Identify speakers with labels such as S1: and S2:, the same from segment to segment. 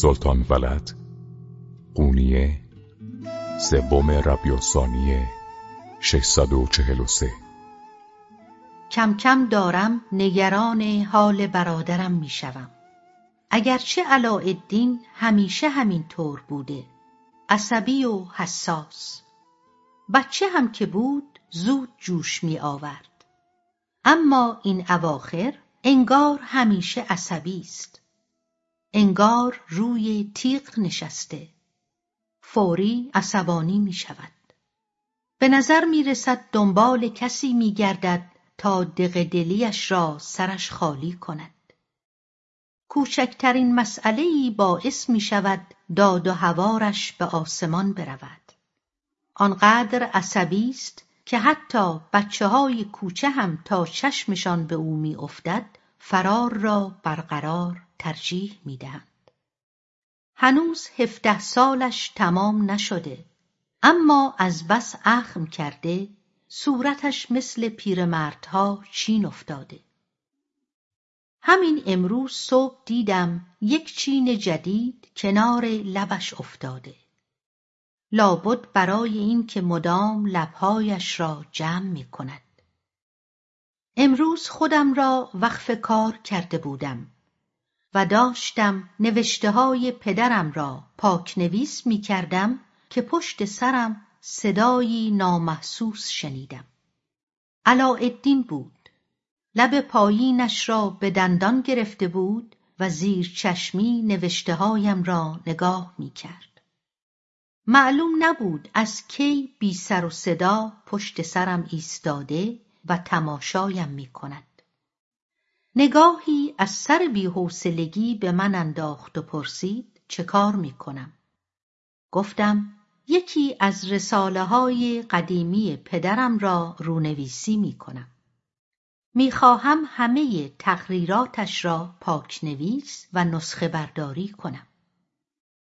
S1: سلطان ولد. قونیه سوم ربیع ثانیه 643
S2: کم کم دارم نگران حال برادرم می‌شوم. اگرچه علاءالدین همیشه همین طور بوده. عصبی و حساس. بچه هم که بود زود جوش می آورد اما این اواخر انگار همیشه عصبی است. انگار روی تیغ نشسته. فوری عصبانی می شود. به نظر می رسد دنبال کسی می گردد تا دقدلیش را سرش خالی کند. کوچکترین مسئله ای باعث می شود داد و هوارش به آسمان برود. آنقدر عصبی است که حتی بچه های کوچه هم تا چشمشان به او می افتد فرار را برقرار ترجیح می دهند. هنوز هفده سالش تمام نشده. اما از بس اخم کرده صورتش مثل پیرمردها چین افتاده. همین امروز صبح دیدم یک چین جدید کنار لبش افتاده. لابد برای این که مدام لبهایش را جمع می کند امروز خودم را وقف کار کرده بودم. و داشتم نوشته های پدرم را پاکنویس می کردم که پشت سرم صدایی نامحسوس شنیدم علاءالدین بود لب پایینش را به دندان گرفته بود و زیر چشمی نوشته هایم را نگاه می کرد. معلوم نبود از کی بی سر و صدا پشت سرم ایستاده و تماشایم می کند. نگاهی از سر بیحوصلگی به من انداخت و پرسید چه کار می کنم؟ گفتم یکی از رساله های قدیمی پدرم را رونویسی می کنم. می خواهم همه تقریراتش را پاکنویس و نسخه برداری کنم.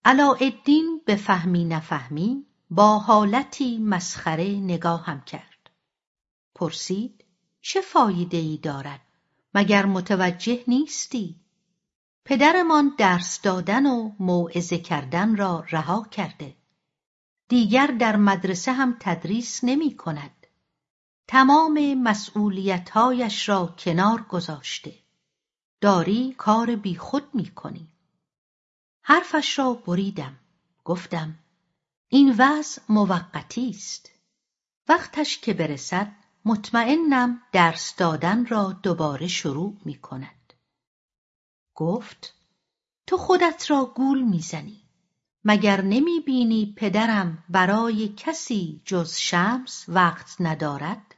S2: علاءالدین به فهمی نفهمی با حالتی مسخره نگاهم کرد. پرسید چه فایده ای دارد؟ مگر متوجه نیستی؟ پدرمان درس دادن و موعظه کردن را رها کرده. دیگر در مدرسه هم تدریس نمی کند. تمام مسئولیتهایش را کنار گذاشته. داری کار بیخود می کنی. حرفش را بریدم. گفتم این وضع موقتی است. وقتش که برسد مطمئنم درس دادن را دوباره شروع می کند. گفت تو خودت را گول می‌زنی. مگر نمی بینی پدرم برای کسی جز شمس وقت ندارد؟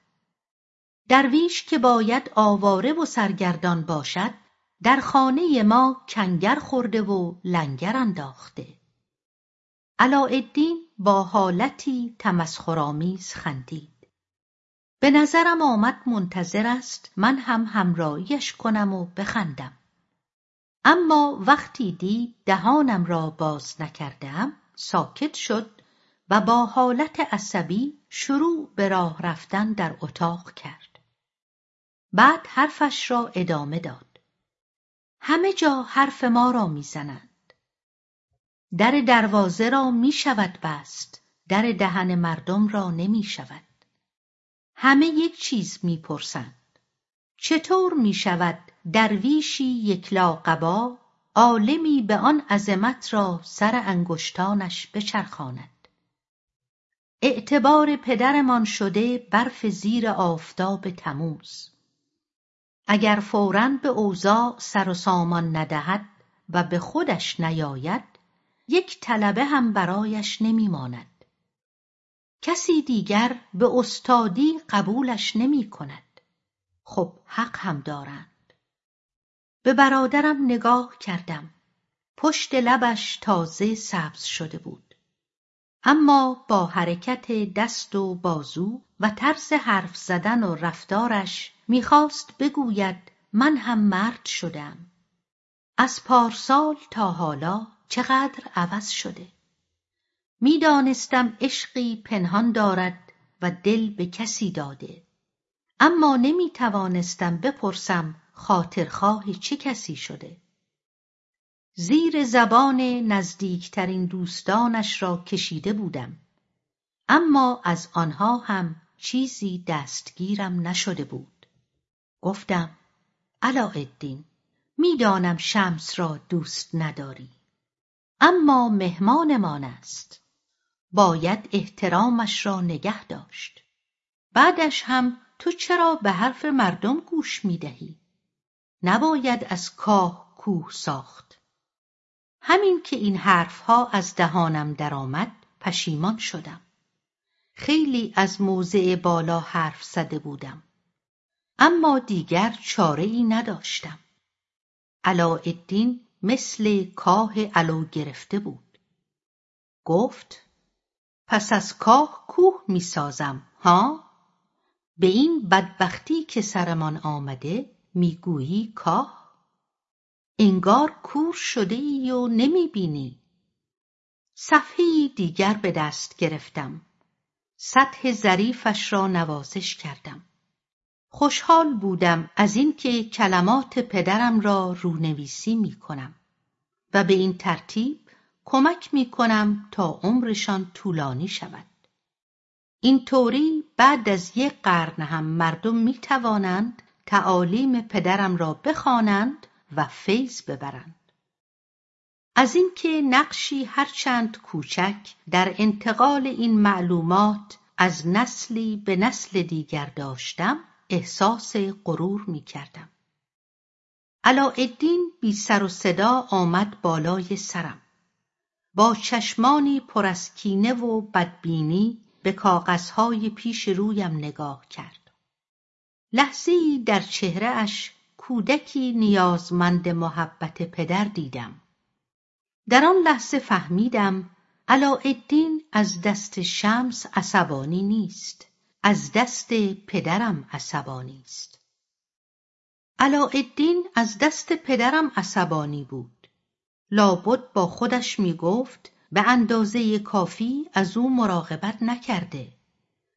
S2: درویش که باید آواره و سرگردان باشد در خانه ما کنگر خورده و لنگر انداخته علاءالدین با حالتی تمسخرآمیز خندید به نظرم آمد منتظر است. من هم همراهیش کنم و بخندم. اما وقتی دید دهانم را باز نکردم ساکت شد و با حالت عصبی شروع به راه رفتن در اتاق کرد. بعد حرفش را ادامه داد. همه جا حرف ما را می‌زنند. در دروازه را می شود بست. در دهن مردم را نمی شود همه یک چیز می‌پرسند. چطور می شود درویشی یکلاقبا عالمی به آن عظمت را سر انگشتانش بچرخاند؟ اعتبار پدرمان شده برف زیر آفتاب تموز. اگر فورا به اوضاع سر و سامان ندهد و به خودش نیاید یک طلبه هم برایش نمیماند. کسی دیگر به استادی قبولش نمی کند. خب حق هم دارند. به برادرم نگاه کردم. پشت لبش تازه سبز شده بود. اما با حرکت دست و بازو و طرز حرف زدن و رفتارش می‌خواست بگوید من هم مرد شدم. از پارسال تا حالا چقدر عوض شده؟ می‌دانستم عشقی پنهان دارد و دل به کسی داده. اما نمی‌توانستم بپرسم خاطرخواه چه کسی شده. زیر زبان نزدیکترین دوستانش را کشیده بودم. اما از آنها هم چیزی دستگیرم نشده بود. گفتم علاءالدین می‌دانم شمس را دوست نداری. اما مهمانمان است. باید احترامش را نگه داشت. بعدش هم تو چرا به حرف مردم گوش می‌دهی؟ نباید از کاه کوه ساخت. همین که این حرفها از دهانم درآمد پشیمان شدم. خیلی از موضع بالا حرف زده بودم. اما دیگر چاره ای نداشتم. علاءالدین مثل کاه علو گرفته بود. گفت پس از کاه کوه می‌سازم ها؟ به این بدبختی که سرمان آمده می‌گویی کاه؟ انگار کور شده ای و نمی‌بینی صفحهای دیگر به دست گرفتم. سطح ظریفش را نوازش کردم. خوشحال بودم از اینکه کلمات پدرم را رونویسی می کنم. و به این ترتیب کمک می کنم تا عمرشان طولانی شود. این طوری بعد از یک قرن هم مردم می توانند تعالیم پدرم را بخوانند و فیض ببرند. از اینکه نقشی هرچند کوچک در انتقال این معلومات از نسلی به نسل دیگر داشتم احساس غرور می کردم. علاءالدین بی سر و صدا آمد بالای سرم. با چشمانی پر از کینه و بدبینی به کاغذهای پیش رویم نگاه کرد. لحظهای در چهره اش کودکی نیازمند محبت پدر دیدم. در آن لحظه فهمیدم علاءالدین از دست شمس عصبانی نیست. از دست پدرم عصبانی است علاءالدین از دست پدرم عصبانی بود لابد با خودش می گفت به اندازه کافی از او مراقبت نکرده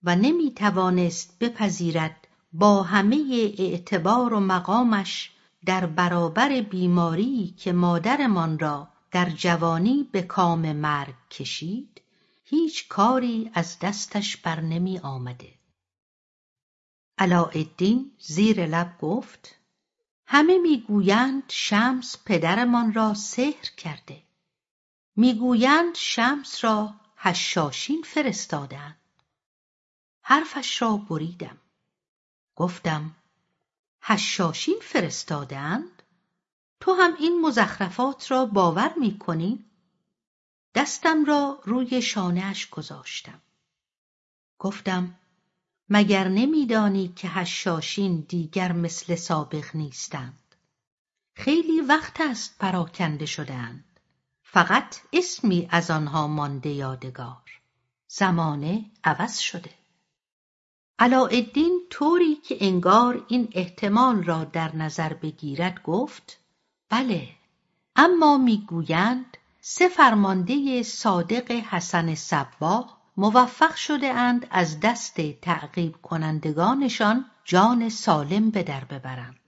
S2: و نمی توانست بپذیرد با همه اعتبار و مقامش در برابر بیماری که مادرمان را در جوانی به کام مرگ کشید هیچ کاری از دستش بر نمی آمده. علاءالدین زیر لب گفت همه می‌گویند شمس پدرمان را سحر کرده. می‌گویند شمس را هشاشین فرستادند. حرفش را بریدم. گفتم هشاشین فرستادند؟ تو هم این مزخرفات را باور می‌کنی؟ دستم را روی شانهاش گذاشتم. گفتم مگر نمیدانی که هشاشین دیگر مثل سابق نیستند؟ خیلی وقت است پراکنده شدهاند. فقط اسمی از آنها مانده یادگار. زمانه عوض شده. علاءالدین طوری که انگار این احتمال را در نظر بگیرد گفت بله اما می‌گویند سه فرمانده صادق حسن صباح موفق شده اند از دست تعقیب کنندگانشان جان سالم به در ببرند.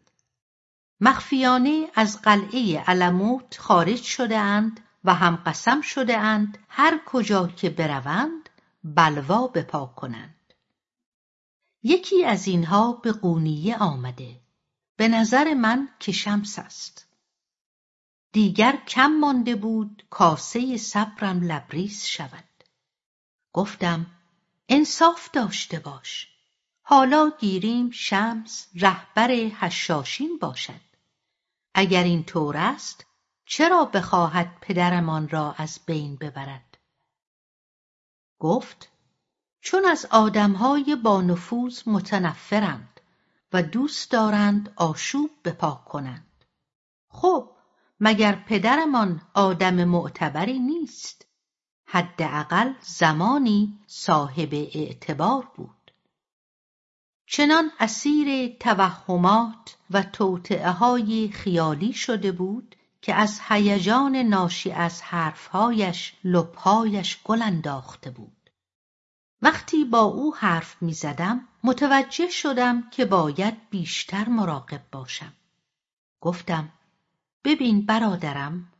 S2: مخفیانه از قلعه علموت خارج شده اند و هم قسم شده اند هر کجا که بروند بلوا بپا کنند. یکی از اینها به قونیه آمده. به نظر من که شمس است. دیگر کم مانده بود کاسه صبرم لبریز شود. گفتم انصاف داشته باش. حالا گیریم شمس رهبر هشاشین باشد. اگر این طور است چرا بخواهد پدرمان را از بین ببرد؟ گفت چون از آدمهای با نفوذ متنفرند و دوست دارند آشوب بپا کنند. خب مگر پدرمان آدم معتبری نیست؟ حداقل زمانی صاحب اعتبار بود. چنان اسیر توهمات و توطعه های خیالی شده بود که از هیجان ناشی از حرفهایش لبهایش گل انداخته بود. وقتی با او حرف می‌زدم متوجه شدم که باید بیشتر مراقب باشم. گفتم ببین برادرم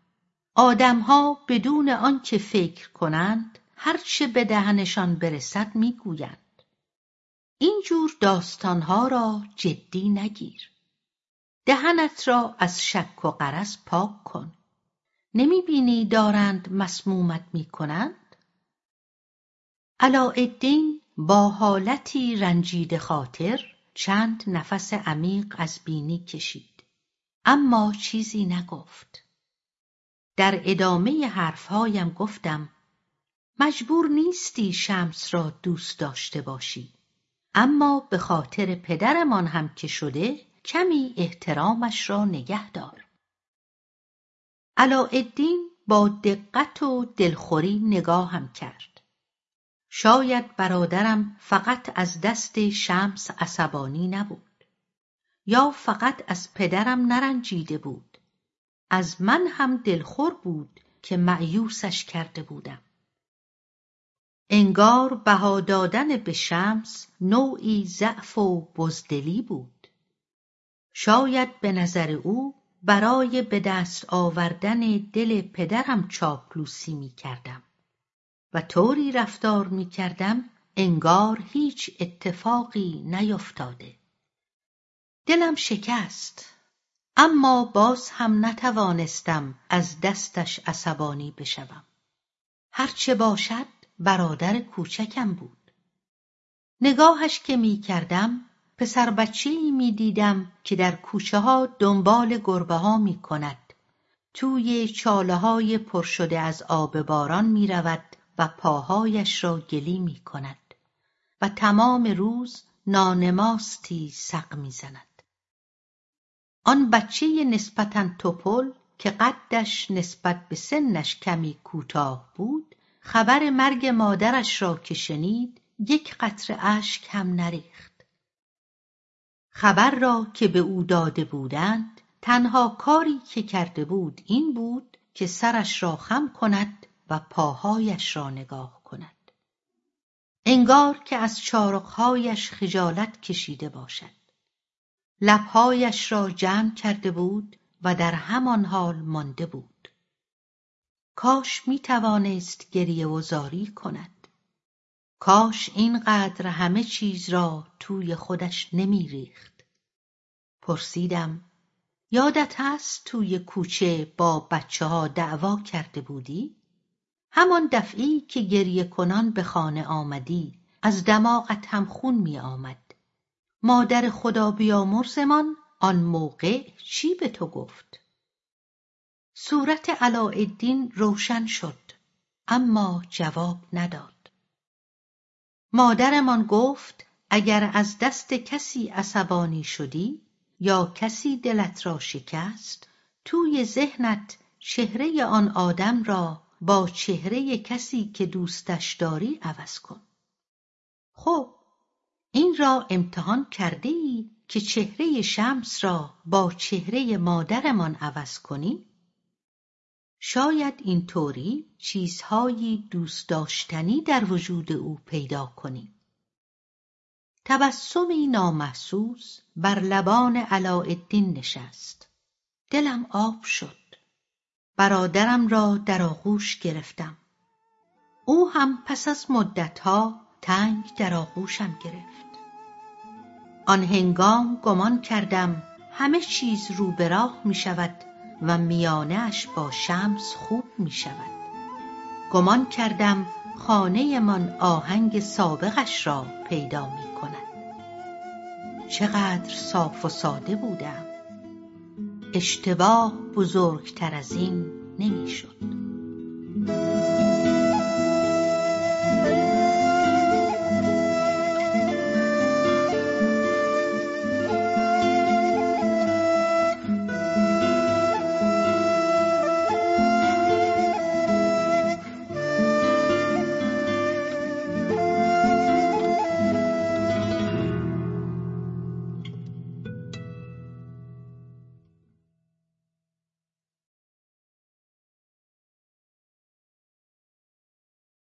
S2: آدمها بدون آنکه فکر کنند هرچه به دهنشان برسد می‌گویند. اینجور داستانها را جدی نگیر. دهنت را از شک و غرض پاک کن. نمی‌بینی دارند مسمومت می‌کنند؟ علاءالدین با حالتی رنجیده خاطر چند نفس عمیق از بینی کشید. اما چیزی نگفت. در ادامه حرفهایم گفتم مجبور نیستی شمس را دوست داشته باشی. اما به خاطر پدرمان هم که شده کمی احترامش را نگه دار. علاءالدین با دقت و دلخوری نگاهم کرد. شاید برادرم فقط از دست شمس عصبانی نبود یا فقط از پدرم نرنجیده بود. از من هم دلخور بود که معیوسش کرده بودم. انگار بها دادن به شمس نوعی ضعف و بزدلی بود. شاید به نظر او برای به دست آوردن دل پدرم چاپلوسی می کردم و طوری رفتار می کردم انگار هیچ اتفاقی نیفتاده. دلم شکست. اما باز هم نتوانستم از دستش عصبانی بشوم. هرچه باشد برادر کوچکم بود. نگاهش که می کردم پسر بچهای می دیدم که در کوچه ها دنبال گربه ها می کند. توی چاله های پر شده از آب باران می رود و پاهایش را گلی می کند و تمام روز نانماستی سق می زند. آن بچه نسبتا توپل که قدش نسبت به سنش کمی کوتاه بود خبر مرگ مادرش را که شنید یک قطره اشک هم نریخت. خبر را که به او داده بودند تنها کاری که کرده بود این بود که سرش را خم کند و پاهایش را نگاه کند. انگار که از چارقهایش خجالت کشیده باشد. لبهایش را جمع کرده بود و در همان حال مانده بود کاش می توانست گریه و زاری کند کاش اینقدر همه چیز را توی خودش نمیریخت پرسیدم یادت هست توی کوچه با بچه ها دعوا کرده بودی؟ همان دفعی که گریه کنان به خانه آمدی از دماغت هم خون می آمد. مادر خدا بیامرزمان آن موقع چی به تو گفت؟ صورت علاءالدین روشن شد اما جواب نداد. مادرمان گفت اگر از دست کسی عصبانی شدی یا کسی دلت را شکست توی ذهنت چهره آن آدم را با چهره کسی که دوستش داری عوض کن خب این را امتحان کرده ای که چهره شمس را با چهره مادرمان عوض کنی؟ شاید اینطوری چیزهایی دوست داشتنی در وجود او پیدا کنی. تبسمی نامحسوس بر لبان علاءالدین نشست دلم آب شد برادرم را در آغوش گرفتم او هم پس از مدتها تنگ در آغوشم گرفت. آن هنگام گمان کردم همه چیز رو به راه می شود و میانهاش با شمس خوب می شود. گمان کردم خانه من آهنگ سابقش را پیدا می چقدر صاف و ساده بودم. اشتباه بزرگتر از این نمی‌شد.